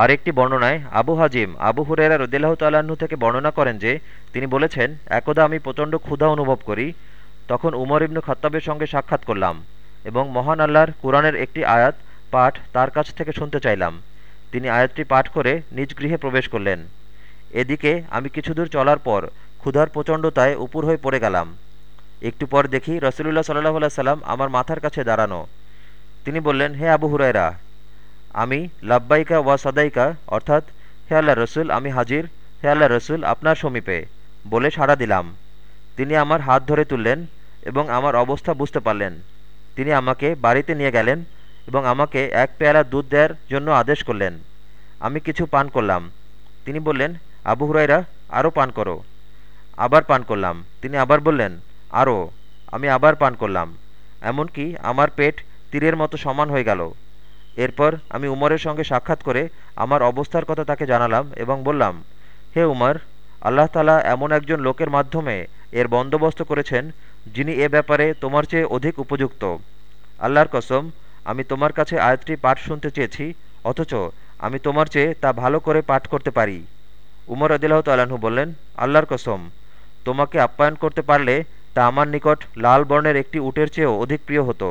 আর একটি বর্ণনায় আবু হাজিম, আবু হুরেরা রদিল্লাহ তাল্লাহ্ন থেকে বর্ণনা করেন যে, তিনি বলেছেন, একদা আমি প্রচণ্ড ক্ষুধা অনুভব করি। তখন উমর ইবনু খত্তাবের সঙ্গে সাক্ষাৎ করলাম এবং মহান আল্লাহর কোরআনের একটি আয়াত পাঠ তার কাছ থেকে শুনতে চাইলাম। তিনি আয়াতটি পাঠ করে নিজ গৃহে প্রবেশ করলেন। এদিকে আমি কিছুদূর চলার পর ক্ষুধার প্রচণ্ডতায় উপুর হয়ে পড়ে গেলাম। একটু পর দেখি রসুলুল্লাহ সাল্লাহ সাল্লাম আমার মাথার কাছে দাঁড়ানো। তিনি বললেন, হে আবু হুরায়রা আমি লাব্বাইকা ওয়া সদাইকা, অর্থাৎ, হে আল্লাহ রসুল, আমি হাজির। হে আল্লাহ রসুল, আপনার সমীপে বলে সাড়া দিলাম। তিনি আমার হাত ধরে তুললেন এবং আমার অবস্থা বুঝতে পারলেন। তিনি আমাকে বাড়িতে নিয়ে গেলেন এবং আমাকে এক পেয়ালা দুধ দেওয়ার জন্য আদেশ করলেন। আমি কিছু পান করলাম। তিনি বললেন, আবু হুরাইরা আরও পান করো। আবার পান করলাম। তিনি আবার বললেন, আরও। আমি আবার পান করলাম। এমনকি আমার পেট তীরের মতো সমান হয়ে গেল। এরপর আমি উমরের সঙ্গে সাক্ষাৎ করে আমার অবস্থার কথা তাকে জানালাম এবং বললাম, হে উমর, আল্লাহ তালা এমন একজন লোকের মাধ্যমে এর বন্দোবস্ত করেছেন যিনি এ ব্যাপারে তোমার চেয়ে অধিক উপযুক্ত। আল্লাহর কসম, আমি তোমার কাছে আয়াতটি পাঠ শুনতে চেয়েছি, অথচ আমি তোমার চেয়ে তা ভালো করে পাঠ করতে পারি। উমর আদিল্লাহ তাল্লাহ্ন বললেন, আল্লাহর কসম, তোমাকে আপ্যায়ন করতে পারলে তা আমার নিকট লাল বর্ণের একটি উটের চেয়েও অধিক প্রিয় হতো।